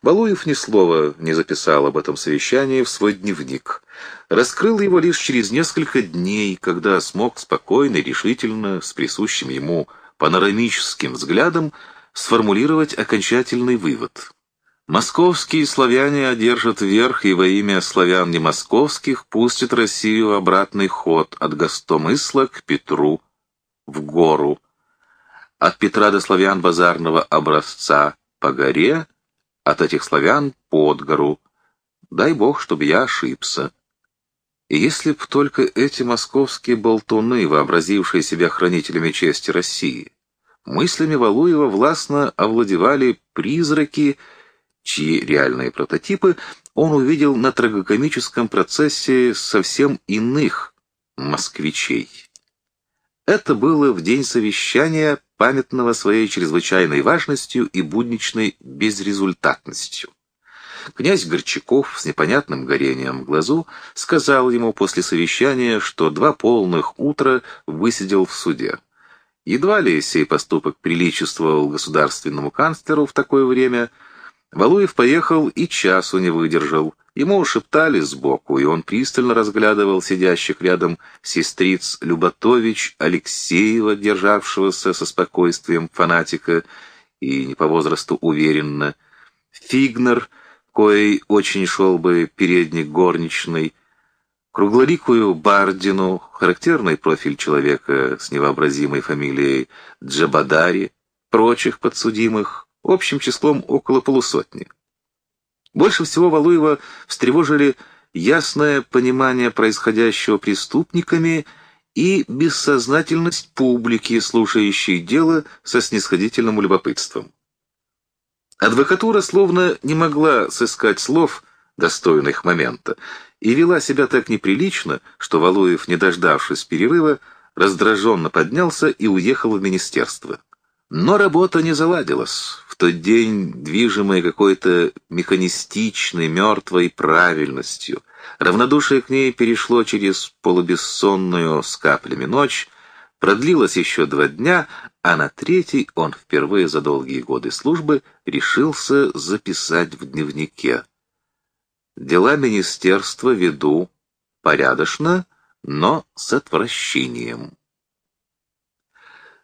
Балуев ни слова не записал об этом совещании в свой дневник. Раскрыл его лишь через несколько дней, когда смог спокойно и решительно, с присущим ему панорамическим взглядом, сформулировать окончательный вывод. Московские славяне одержат верх и во имя славян не московских пустят Россию в обратный ход от Гостомысла к Петру в гору, от Петра до славян базарного образца по горе, от этих славян под гору. Дай бог, чтобы я ошибся. И если б только эти московские болтуны, вообразившие себя хранителями чести России, мыслями Валуева властно овладевали призраки, чьи реальные прототипы он увидел на трагокомическом процессе совсем иных москвичей. Это было в день совещания, памятного своей чрезвычайной важностью и будничной безрезультатностью. Князь Горчаков с непонятным горением в глазу сказал ему после совещания, что два полных утра высидел в суде. Едва ли сей поступок приличествовал государственному канцлеру в такое время – Валуев поехал и часу не выдержал. Ему шептали сбоку, и он пристально разглядывал сидящих рядом сестриц Люботович, Алексеева, державшегося со спокойствием фанатика и не по возрасту уверенно, Фигнер, коей очень шел бы передник горничной, круглоликую Бардину, характерный профиль человека с невообразимой фамилией Джабадари, прочих подсудимых, общим числом около полусотни. Больше всего Валуева встревожили ясное понимание происходящего преступниками и бессознательность публики, слушающей дело со снисходительным любопытством. Адвокатура словно не могла сыскать слов, достойных момента, и вела себя так неприлично, что Валуев, не дождавшись перерыва, раздраженно поднялся и уехал в министерство. Но работа не заладилась. Тот день, движимая какой-то механистичной, мертвой правильностью, равнодушие к ней перешло через полубессонную с каплями ночь, продлилось еще два дня, а на третий он впервые за долгие годы службы решился записать в дневнике. Дела министерства веду порядочно, но с отвращением.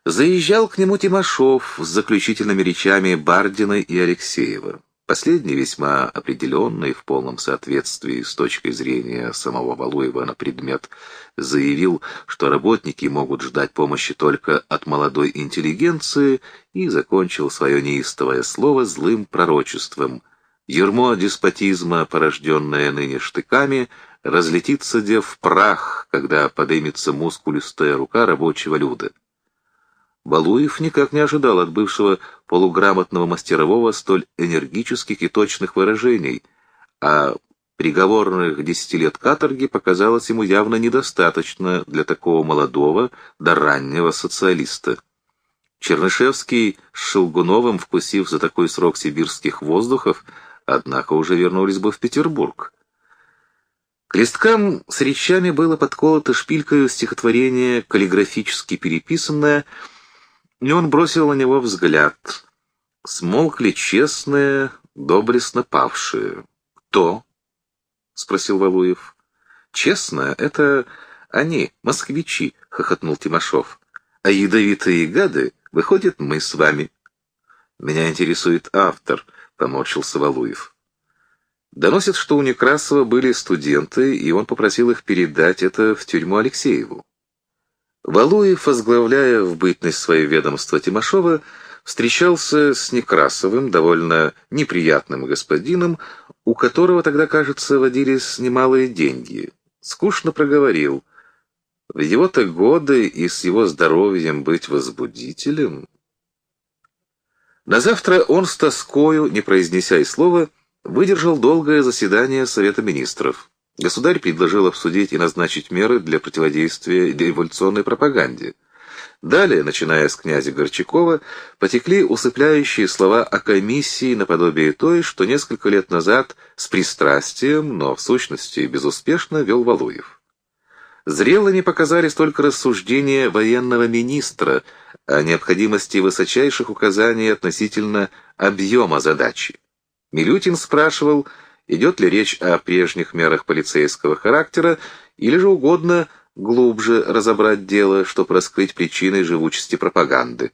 Заезжал к нему Тимошов с заключительными речами Бардина и Алексеева. Последний весьма определенный, в полном соответствии с точкой зрения самого Валуева на предмет, заявил, что работники могут ждать помощи только от молодой интеллигенции, и закончил свое неистовое слово злым пророчеством. Ермо деспотизма, порожденное ныне штыками, разлетится де в прах, когда подымется мускулистая рука рабочего люда. Балуев никак не ожидал от бывшего полуграмотного мастерового столь энергических и точных выражений, а приговорных десяти лет каторги показалось ему явно недостаточно для такого молодого да раннего социалиста. Чернышевский с Шелгуновым, вкусив за такой срок сибирских воздухов, однако уже вернулись бы в Петербург. К листкам с речами было подколото шпилькою стихотворение, каллиграфически переписанное, и он бросил на него взгляд. Смолкли честные, доблестно павшие. «Кто?» — спросил Валуев. «Честно, это они, москвичи», — хохотнул Тимошов. «А ядовитые гады, выходят, мы с вами». «Меня интересует автор», — поморщился Валуев. Доносит, что у Некрасова были студенты, и он попросил их передать это в тюрьму Алексееву. Валуев, возглавляя в бытность свое ведомство Тимошова, встречался с Некрасовым, довольно неприятным господином, у которого тогда, кажется, водились немалые деньги. Скучно проговорил. В его-то годы и с его здоровьем быть возбудителем... На завтра он с тоскою, не произнеся и слова, выдержал долгое заседание Совета Министров. Государь предложил обсудить и назначить меры для противодействия революционной пропаганде. Далее, начиная с князя Горчакова, потекли усыпляющие слова о комиссии наподобие той, что несколько лет назад с пристрастием, но в сущности безуспешно вел Валуев. Зрелыми показались только рассуждения военного министра о необходимости высочайших указаний относительно объема задачи. Милютин спрашивал, идет ли речь о прежних мерах полицейского характера, или же угодно глубже разобрать дело, чтобы раскрыть причины живучести пропаганды.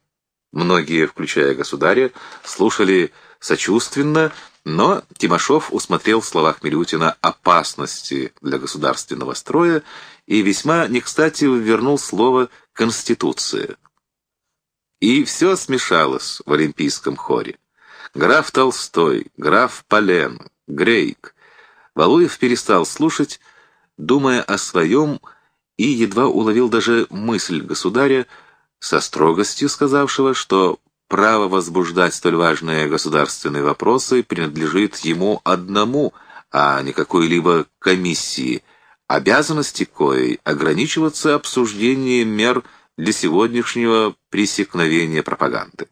Многие, включая государя, слушали сочувственно, но Тимошов усмотрел в словах Милютина опасности для государственного строя и весьма не кстати вернул слово «конституция». И все смешалось в олимпийском хоре. Граф Толстой, граф Полен, Грейк. Валуев перестал слушать, думая о своем, и едва уловил даже мысль государя, со строгостью сказавшего, что право возбуждать столь важные государственные вопросы принадлежит ему одному, а не какой-либо комиссии, обязанности коей ограничиваться обсуждением мер для сегодняшнего пресекновения пропаганды.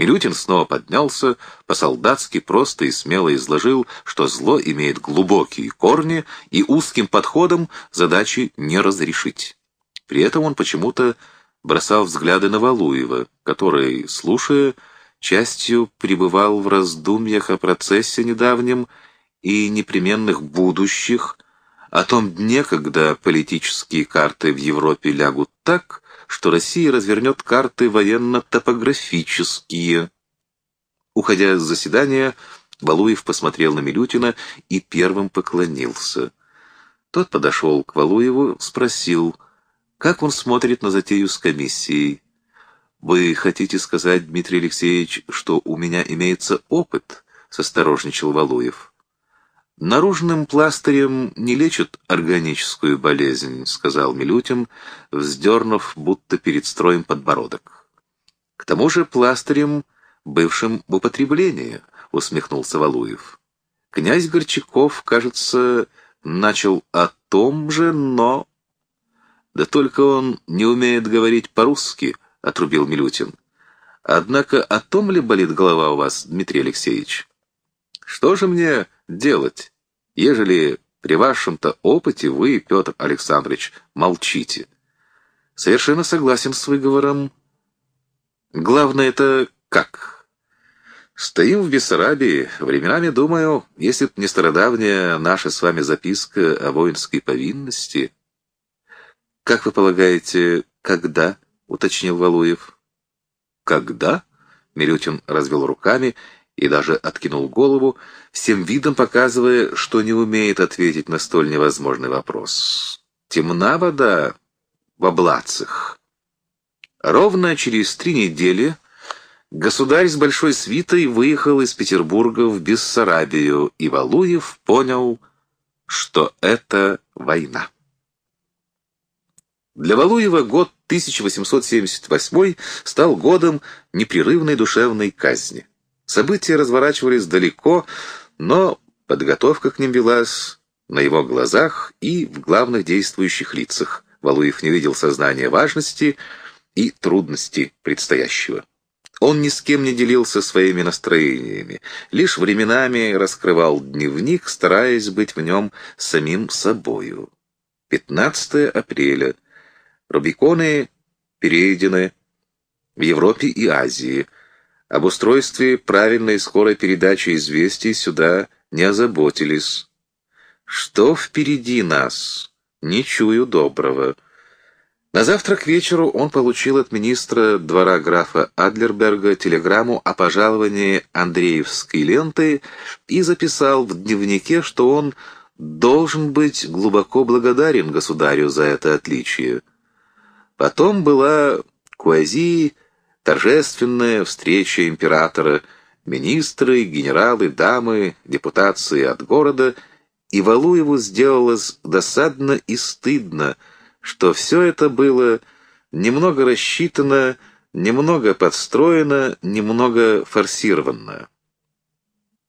Милютин снова поднялся, по-солдатски просто и смело изложил, что зло имеет глубокие корни и узким подходом задачи не разрешить. При этом он почему-то бросал взгляды на Валуева, который, слушая, частью пребывал в раздумьях о процессе недавнем и непременных будущих, о том дне, когда политические карты в Европе лягут так, что Россия развернет карты военно-топографические. Уходя с заседания, Валуев посмотрел на Милютина и первым поклонился. Тот подошел к Валуеву, спросил, как он смотрит на затею с комиссией. «Вы хотите сказать, Дмитрий Алексеевич, что у меня имеется опыт?» — состорожничал Валуев. «Наружным пластырем не лечат органическую болезнь», — сказал Милютин, вздернув будто перед строем подбородок. «К тому же пластырем, бывшим в употреблении», — усмехнулся Валуев. «Князь Горчаков, кажется, начал о том же, но...» «Да только он не умеет говорить по-русски», — отрубил Милютин. «Однако о том ли болит голова у вас, Дмитрий Алексеевич?» «Что же мне делать, ежели при вашем-то опыте вы, Петр Александрович, молчите. Совершенно согласен с выговором. Главное это как? Стоим в Бессарабии, временами думаю, если б не стародавняя наша с вами записка о воинской повинности. Как вы полагаете, когда? — уточнил Валуев. Когда? — Милютин развел руками и даже откинул голову, всем видом показывая, что не умеет ответить на столь невозможный вопрос. Темна вода в облацах. Ровно через три недели государь с большой свитой выехал из Петербурга в Бессарабию, и Валуев понял, что это война. Для Валуева год 1878 стал годом непрерывной душевной казни. События разворачивались далеко, но подготовка к ним велась на его глазах и в главных действующих лицах. Валуев не видел сознания важности и трудности предстоящего. Он ни с кем не делился своими настроениями, лишь временами раскрывал дневник, стараясь быть в нем самим собою. 15 апреля. Рубиконы перейдены в Европе и Азии – об устройстве правильной скорой передачи известий сюда не озаботились. Что впереди нас? Не чую доброго. На завтра к вечеру он получил от министра двора графа Адлерберга телеграмму о пожаловании Андреевской ленты и записал в дневнике, что он должен быть глубоко благодарен государю за это отличие. Потом была Куази торжественная встреча императора, министры, генералы, дамы, депутации от города, и Валуеву сделалось досадно и стыдно, что все это было немного рассчитано, немного подстроено, немного форсировано.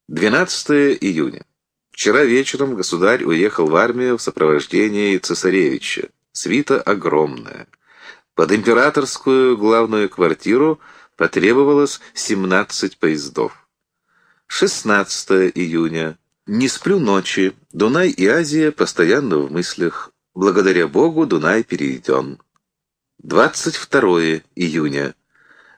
12 июня. Вчера вечером государь уехал в армию в сопровождении цесаревича. Свита огромная. Под императорскую главную квартиру потребовалось 17 поездов. 16 июня. Не сплю ночи. Дунай и Азия постоянно в мыслях. Благодаря Богу Дунай перейден. 22 июня.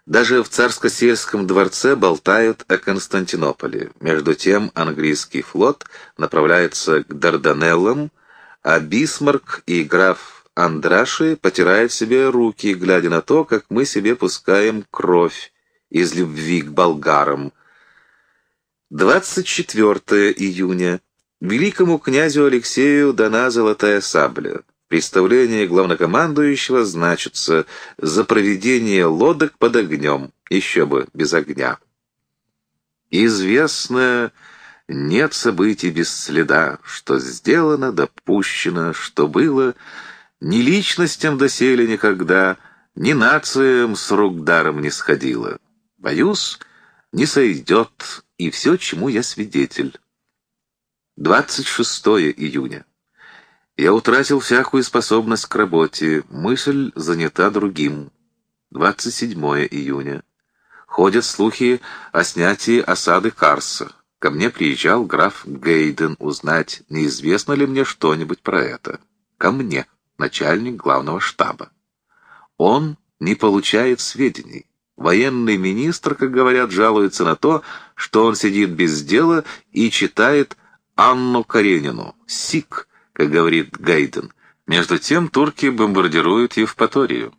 Даже в царско-сельском дворце болтают о Константинополе. Между тем английский флот направляется к Дарданеллам, а Бисмарк и граф Андраши потирают себе руки, глядя на то, как мы себе пускаем кровь из любви к болгарам. 24 июня. Великому князю Алексею дана золотая сабля. Представление главнокомандующего значится за проведение лодок под огнем, еще бы без огня. Известно, нет событий без следа, что сделано, допущено, что было, ни личностям доселе никогда, ни нациям с рук даром не сходило. Боюсь, не сойдет и все, чему я свидетель. 26 июня. Я утратил всякую способность к работе, мысль занята другим. 27 июня. Ходят слухи о снятии осады Карса. Ко мне приезжал граф Гейден узнать, неизвестно ли мне что-нибудь про это. Ко мне, начальник главного штаба. Он не получает сведений. Военный министр, как говорят, жалуется на то, что он сидит без дела и читает Анну Каренину, СИК, как говорит Гайден. Между тем турки бомбардируют Евпаторию.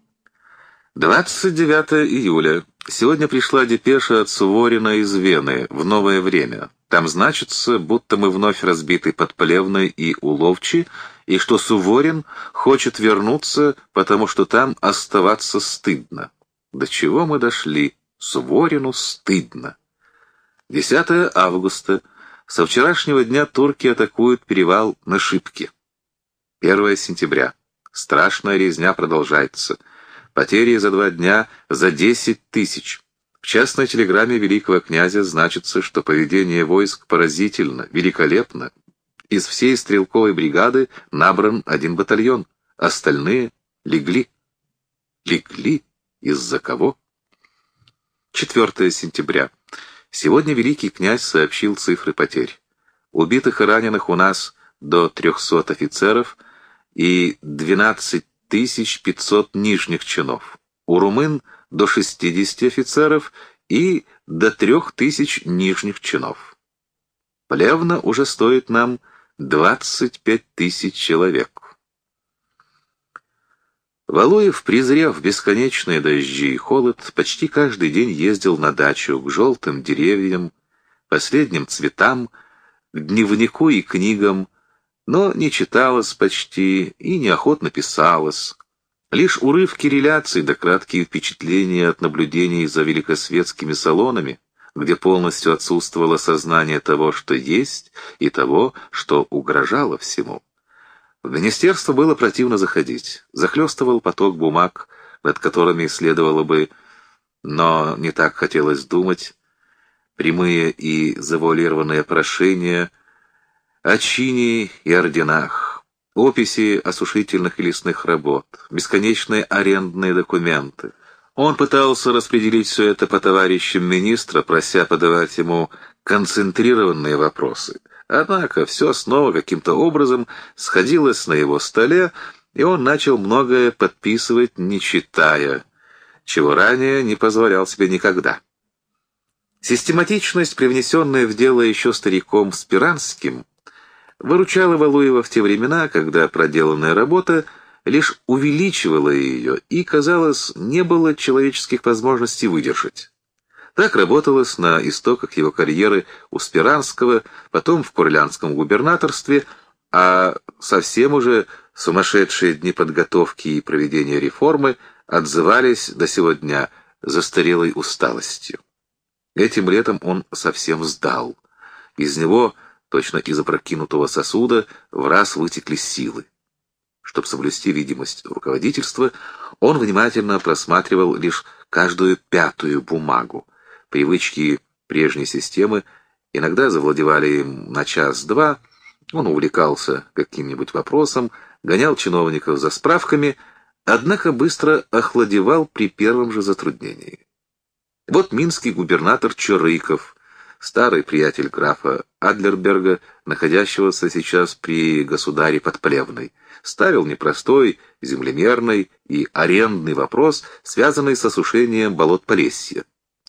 29 июля. Сегодня пришла депеша от Суворина из Вены в новое время. Там значится, будто мы вновь разбиты под Плевной и Уловчи, и что Суворин хочет вернуться, потому что там оставаться стыдно. До чего мы дошли? Суворину стыдно. 10 августа. Со вчерашнего дня турки атакуют перевал на Шипке. 1 сентября. Страшная резня продолжается. Потери за два дня за 10 тысяч. В частной телеграмме великого князя значится, что поведение войск поразительно, великолепно. Из всей стрелковой бригады набран один батальон, остальные легли. Легли? Из-за кого? 4 сентября. Сегодня великий князь сообщил цифры потерь. Убитых и раненых у нас до 300 офицеров и 12 500 нижних чинов. У румын до 60 офицеров и до 3000 нижних чинов. Плевна уже стоит нам 25 тысяч человек. Валуев, презрев бесконечные дожди и холод, почти каждый день ездил на дачу к желтым деревьям, последним цветам, к дневнику и книгам, но не читалось почти и неохотно писалось. Лишь урывки реляций да краткие впечатления от наблюдений за великосветскими салонами, где полностью отсутствовало сознание того, что есть, и того, что угрожало всему. В министерство было противно заходить. Захлестывал поток бумаг, над которыми следовало бы, но не так хотелось думать, прямые и завуалированные прошения о чине и орденах, описи осушительных и лесных работ, бесконечные арендные документы. Он пытался распределить все это по товарищам министра, прося подавать ему концентрированные вопросы — Однако все снова каким-то образом сходилось на его столе, и он начал многое подписывать, не читая, чего ранее не позволял себе никогда. Систематичность, привнесенная в дело еще стариком Спиранским, выручала Валуева в те времена, когда проделанная работа лишь увеличивала ее и, казалось, не было человеческих возможностей выдержать. Так работалось на истоках его карьеры у Спиранского, потом в Курлянском губернаторстве, а совсем уже сумасшедшие дни подготовки и проведения реформы отзывались до сего дня застарелой усталостью. Этим летом он совсем сдал. Из него, точно из опрокинутого сосуда, в раз вытекли силы. Чтобы соблюсти видимость руководительства, он внимательно просматривал лишь каждую пятую бумагу, Привычки прежней системы иногда завладевали им на час-два, он увлекался каким-нибудь вопросом, гонял чиновников за справками, однако быстро охладевал при первом же затруднении. Вот минский губернатор Чурыков старый приятель графа Адлерберга, находящегося сейчас при государе под Плевной, ставил непростой землемерный и арендный вопрос, связанный с осушением болот Полесья.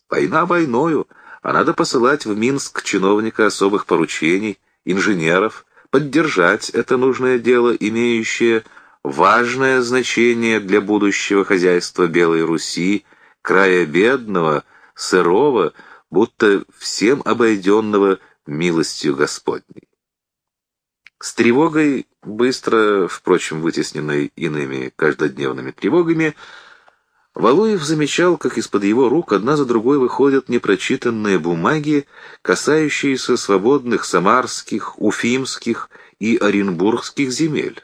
Война войною, а надо посылать в Минск чиновника особых поручений, инженеров, поддержать это нужное дело, имеющее важное значение для будущего хозяйства Белой Руси, края бедного, сырого, будто всем обойденного милостью Господней. С тревогой, быстро, впрочем, вытесненной иными каждодневными тревогами, Валуев замечал, как из-под его рук одна за другой выходят непрочитанные бумаги, касающиеся свободных самарских, уфимских и оренбургских земель.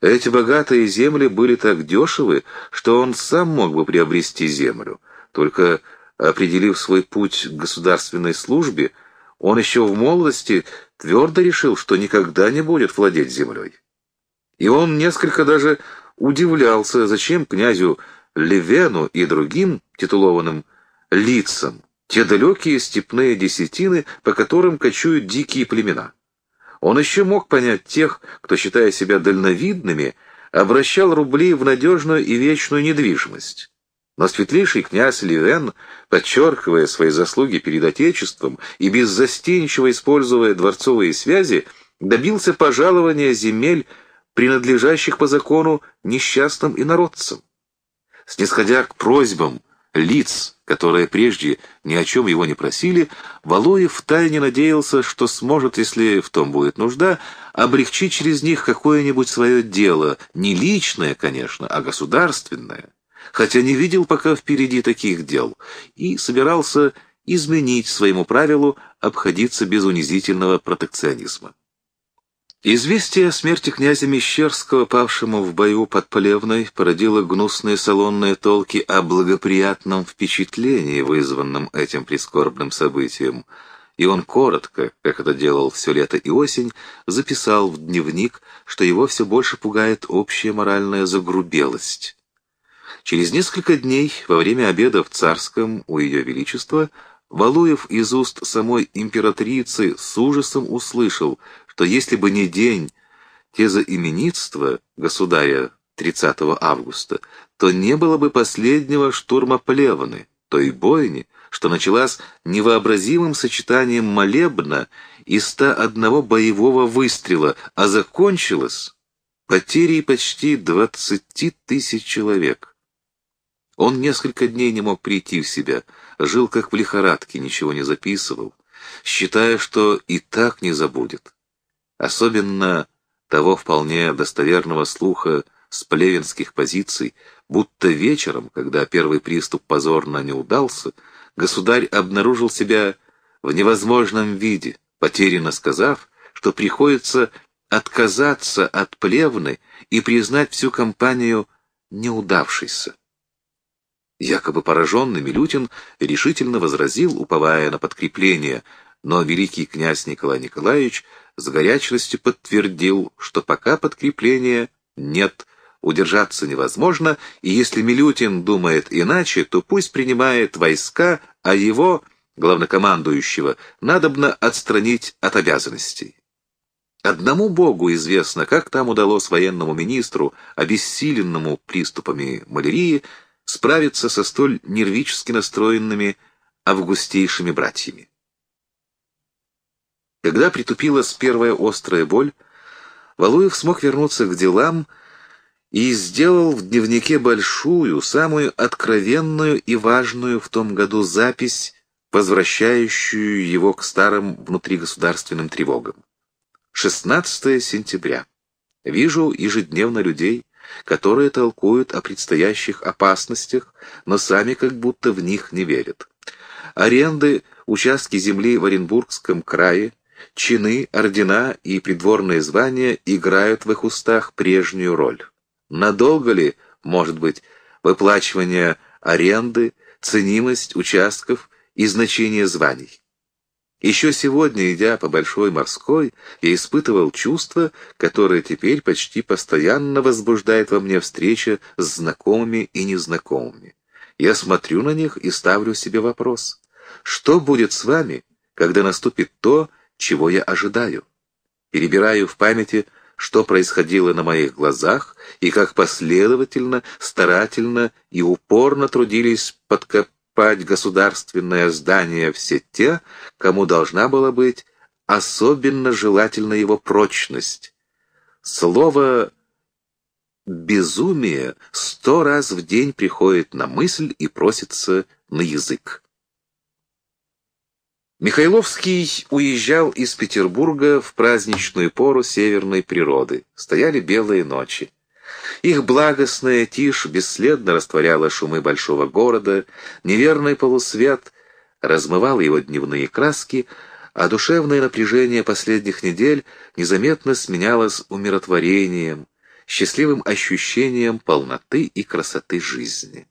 Эти богатые земли были так дешевы, что он сам мог бы приобрести землю, только определив свой путь к государственной службе, он еще в молодости твердо решил, что никогда не будет владеть землей. И он несколько даже удивлялся, зачем князю Левену и другим титулованным лицам те далекие степные десятины, по которым кочуют дикие племена. Он еще мог понять тех, кто, считая себя дальновидными, обращал рубли в надежную и вечную недвижимость. Но светлейший князь Ливен, подчеркивая свои заслуги перед Отечеством и беззастенчиво используя дворцовые связи, добился пожалования земель, принадлежащих по закону несчастным инородцам. Снисходя к просьбам лиц, которые прежде ни о чем его не просили, Валуев втайне надеялся, что сможет, если в том будет нужда, облегчить через них какое-нибудь свое дело, не личное, конечно, а государственное, хотя не видел пока впереди таких дел, и собирался изменить своему правилу обходиться без унизительного протекционизма. Известие о смерти князя Мещерского, павшему в бою под Полевной, породило гнусные салонные толки о благоприятном впечатлении, вызванном этим прискорбным событием, и он коротко, как это делал все лето и осень, записал в дневник, что его все больше пугает общая моральная загрубелость. Через несколько дней, во время обеда в Царском у Ее Величества, Валуев из уст самой императрицы с ужасом услышал, что если бы не день тезоименитства государя 30 августа, то не было бы последнего штурма Плевны, той бойни, что началась невообразимым сочетанием молебна и 101 боевого выстрела, а закончилась потерей почти 20 тысяч человек. Он несколько дней не мог прийти в себя, жил как в лихорадке, ничего не записывал, считая, что и так не забудет особенно того вполне достоверного слуха с плевенских позиций, будто вечером, когда первый приступ позорно не удался, государь обнаружил себя в невозможном виде, потерянно сказав, что приходится отказаться от плевны и признать всю компанию неудавшейся. Якобы пораженный Милютин решительно возразил, уповая на подкрепление, но великий князь Николай Николаевич с горячностью подтвердил, что пока подкрепления нет, удержаться невозможно, и если Милютин думает иначе, то пусть принимает войска, а его, главнокомандующего, надобно отстранить от обязанностей. Одному Богу известно, как там удалось военному министру, обессиленному приступами малярии, справиться со столь нервически настроенными августейшими братьями. Когда притупилась первая острая боль, Валуев смог вернуться к делам и сделал в дневнике большую, самую откровенную и важную в том году запись, возвращающую его к старым внутригосударственным тревогам. 16 сентября. Вижу ежедневно людей, которые толкуют о предстоящих опасностях, но сами как будто в них не верят. Аренды, участки земли в Оренбургском крае, Чины, ордена и придворные звания играют в их устах прежнюю роль. Надолго ли, может быть, выплачивание аренды, ценимость участков и значение званий? Еще сегодня, идя по Большой морской, я испытывал чувство, которое теперь почти постоянно возбуждает во мне встреча с знакомыми и незнакомыми. Я смотрю на них и ставлю себе вопрос. Что будет с вами, когда наступит то, чего я ожидаю. Перебираю в памяти, что происходило на моих глазах и как последовательно, старательно и упорно трудились подкопать государственное здание все те, кому должна была быть особенно желательна его прочность. Слово «безумие» сто раз в день приходит на мысль и просится на язык. Михайловский уезжал из Петербурга в праздничную пору северной природы. Стояли белые ночи. Их благостная тишь бесследно растворяла шумы большого города, неверный полусвет размывал его дневные краски, а душевное напряжение последних недель незаметно сменялось умиротворением, счастливым ощущением полноты и красоты жизни.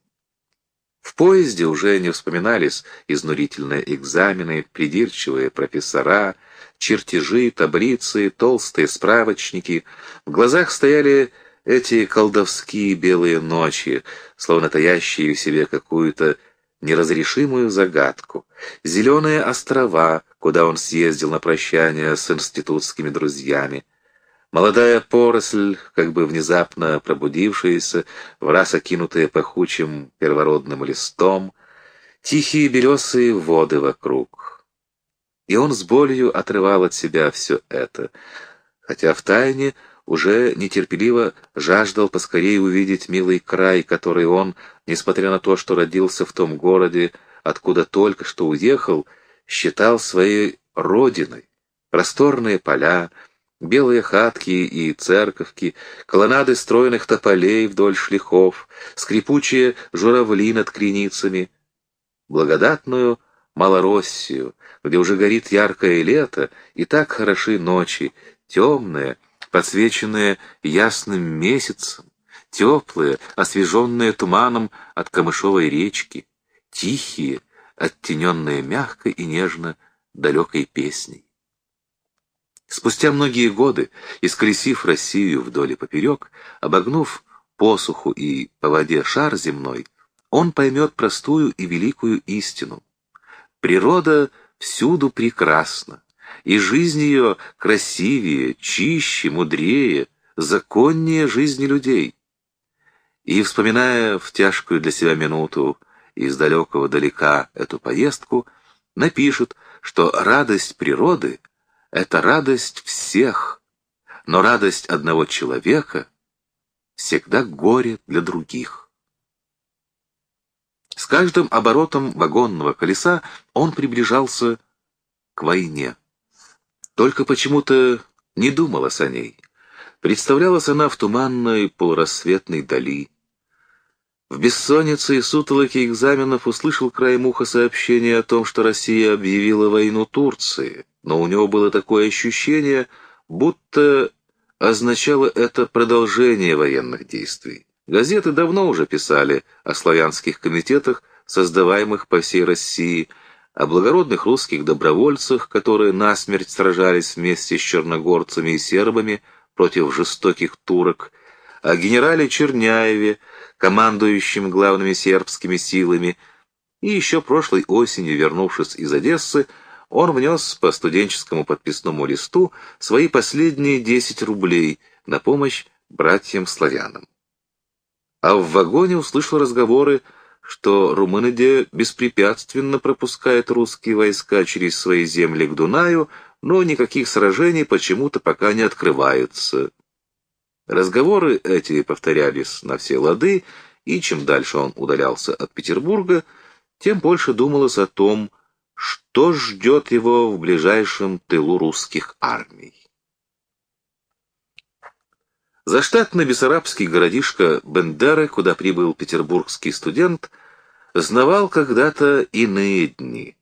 В поезде уже не вспоминались изнурительные экзамены, придирчивые профессора, чертежи, таблицы, толстые справочники. В глазах стояли эти колдовские белые ночи, словно таящие в себе какую-то неразрешимую загадку. Зеленые острова, куда он съездил на прощание с институтскими друзьями. Молодая поросль, как бы внезапно пробудившаяся, в раз окинутая пахучим первородным листом, тихие белесые воды вокруг. И он с болью отрывал от себя все это, хотя втайне уже нетерпеливо жаждал поскорее увидеть милый край, который он, несмотря на то, что родился в том городе, откуда только что уехал, считал своей родиной. Просторные поля, Белые хатки и церковки, колоннады стройных тополей вдоль шлихов, скрипучие журавли над креницами, благодатную Малороссию, где уже горит яркое лето, и так хороши ночи, темные, подсвеченные ясным месяцем, теплые, освеженные туманом от камышовой речки, тихие, оттененные мягко и нежно далекой песней. Спустя многие годы, исколесив Россию вдоль и поперек, обогнув посуху и по воде шар земной, он поймет простую и великую истину. Природа всюду прекрасна, и жизнь ее красивее, чище, мудрее, законнее жизни людей. И, вспоминая в тяжкую для себя минуту из далекого далека эту поездку, напишет, что радость природы — это радость всех, но радость одного человека всегда горе для других. С каждым оборотом вагонного колеса он приближался к войне. Только почему-то не думалось о ней. Представлялась она в туманной полурассветной дали. В бессоннице и сутолоке экзаменов услышал краем уха сообщение о том, что Россия объявила войну Турции но у него было такое ощущение, будто означало это продолжение военных действий. Газеты давно уже писали о славянских комитетах, создаваемых по всей России, о благородных русских добровольцах, которые насмерть сражались вместе с черногорцами и сербами против жестоких турок, о генерале Черняеве, командующем главными сербскими силами, и еще прошлой осенью, вернувшись из Одессы, он внес по студенческому подписному листу свои последние 10 рублей на помощь братьям-славянам. А в вагоне услышал разговоры, что Румыныде беспрепятственно пропускает русские войска через свои земли к Дунаю, но никаких сражений почему-то пока не открываются. Разговоры эти повторялись на все лады, и чем дальше он удалялся от Петербурга, тем больше думалось о том, что ждет его в ближайшем тылу русских армий. Заштатный бессарабский городишко Бендеры, куда прибыл петербургский студент, знавал когда-то иные дни.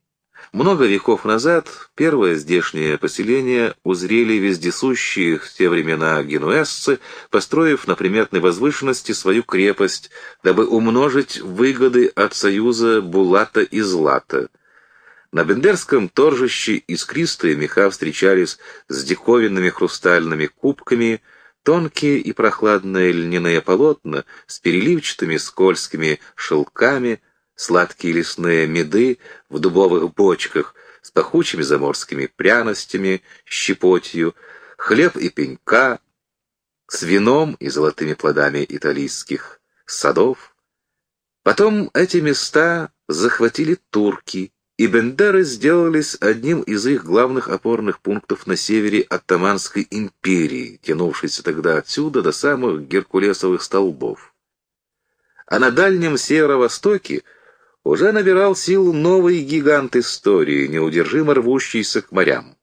Много веков назад первое здешнее поселение узрели вездесущие в те времена генуэзцы, построив на приметной возвышенности свою крепость, дабы умножить выгоды от союза Булата и Злата — на Бендерском торжище искристые меха встречались с диковинными хрустальными кубками, тонкие и прохладные льняные полотна с переливчатыми скользкими шелками, сладкие лесные меды в дубовых бочках с пахучими заморскими пряностями, щепотью, хлеб и пенька, с вином и золотыми плодами итальянских садов. Потом эти места захватили турки, и Бендеры сделались одним из их главных опорных пунктов на севере Оттоманской империи, тянувшейся тогда отсюда до самых Геркулесовых столбов. А на дальнем северо-востоке уже набирал силу новый гигант истории, неудержимо рвущийся к морям.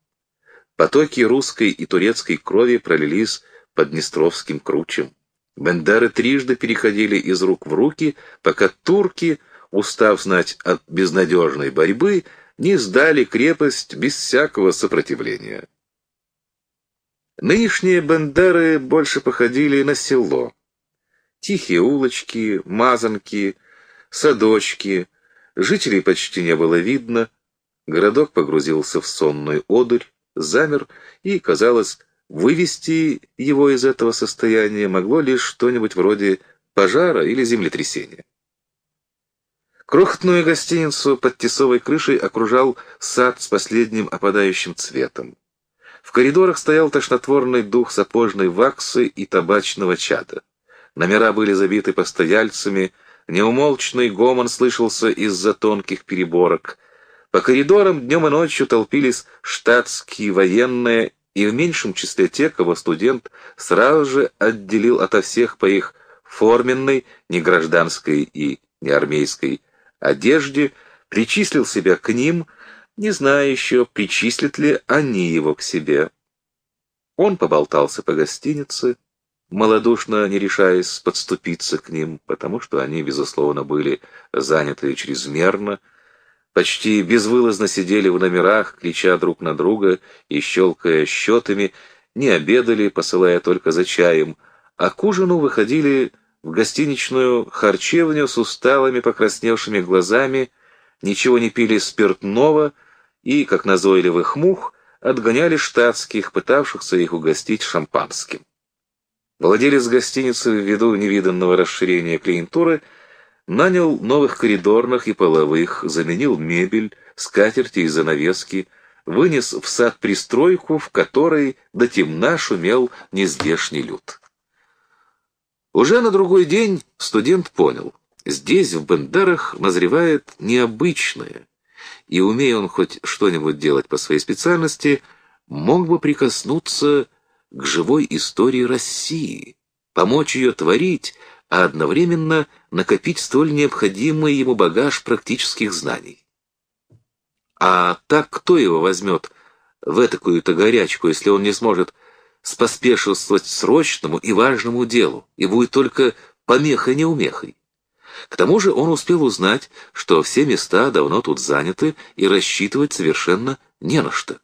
Потоки русской и турецкой крови пролились под Днестровским кручем. Бендеры трижды переходили из рук в руки, пока турки — устав знать от безнадежной борьбы, не сдали крепость без всякого сопротивления. Нынешние бандеры больше походили на село. Тихие улочки, мазанки, садочки, жителей почти не было видно, городок погрузился в сонную одурь, замер, и, казалось, вывести его из этого состояния могло лишь что-нибудь вроде пожара или землетрясения. Крохотную гостиницу под тесовой крышей окружал сад с последним опадающим цветом. В коридорах стоял тошнотворный дух сапожной ваксы и табачного чада. Номера были забиты постояльцами, неумолчный гомон слышался из-за тонких переборок. По коридорам днем и ночью толпились штатские военные, и в меньшем числе те, кого студент сразу же отделил ото всех по их форменной, не гражданской и не армейской одежде, причислил себя к ним, не зная еще, причислят ли они его к себе. Он поболтался по гостинице, малодушно не решаясь подступиться к ним, потому что они, безусловно, были заняты чрезмерно, почти безвылазно сидели в номерах, крича друг на друга и щелкая счетами, не обедали, посылая только за чаем, а к ужину выходили в гостиничную харчевню с усталыми покрасневшими глазами, ничего не пили спиртного и, как назойливых мух, отгоняли штатских, пытавшихся их угостить шампанским. Владелец гостиницы, ввиду невиданного расширения клиентуры, нанял новых коридорных и половых, заменил мебель, скатерти и занавески, вынес в сад пристройку, в которой до темна шумел нездешний люд. Уже на другой день студент понял, здесь, в Бендерах, назревает необычное, и, умея он хоть что-нибудь делать по своей специальности, мог бы прикоснуться к живой истории России, помочь ее творить, а одновременно накопить столь необходимый ему багаж практических знаний. А так кто его возьмет в такую-то горячку, если он не сможет споспешествовать срочному и важному делу, и будет только помехой-неумехой. К тому же он успел узнать, что все места давно тут заняты, и рассчитывать совершенно не на что.